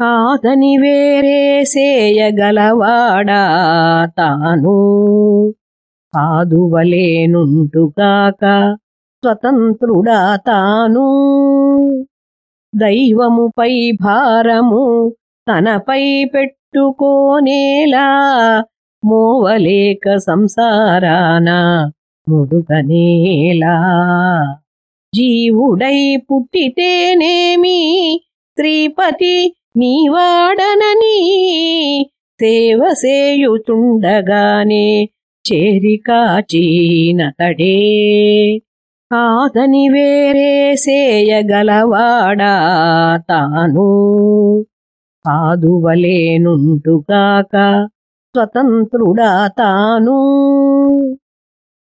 కాదని వేరే సేయగలవాడా తాను? కాదువలేనుంటుగాక స్వతంత్రుడా తాను? దైవముపై భారము తనపై పెట్టుకోనేలా మోవలేక సంసారాన ముడుగనేలా? జీవుడై పుట్టితేనేమి నీ వాడనని సేవ సేయుతుండగానే చేరికాచీనతడే కాదని వేరే సేయగలవాడా తాను. కాదువలేనుంటుగాక స్వతంత్రుడా తాను.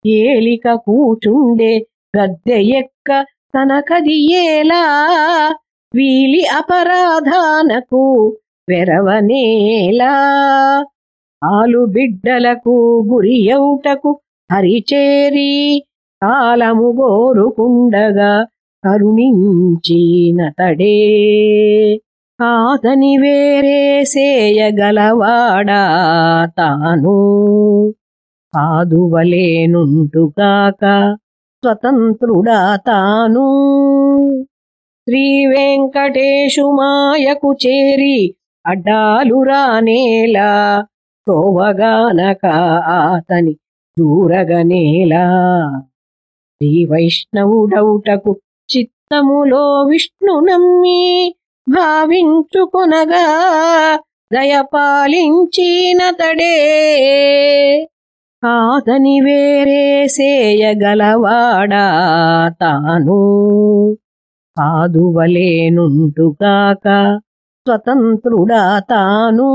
ఏలిక కూచుండే గద్దె ఎక్క తనకది ఏలా వీలి అపరాధానకు వెరవనేలా ఆలు బిడ్డలకు గురియౌటకు హరిచేరి కాలము గోరుకుండగా కరుణించినతడే కాదని వేరే సేయగలవాడా తాను. కాదువలేనుంటుగాక స్వతంత్రుడా తాను. శ్రీ వెంకటేశు మాయకు చేరి అడ్డాలు రానేలా తోవగానక ఆతని దూరగనేలా శ్రీ వైష్ణవుడౌటకు చిత్తములో విష్ణు నమ్మి భావించుకొనగా దయపాలించినతడే కాదని వేరే సేయగలవాడా తాను. సాధువలేనుంటుగాక స్వతంత్రుడా తాను.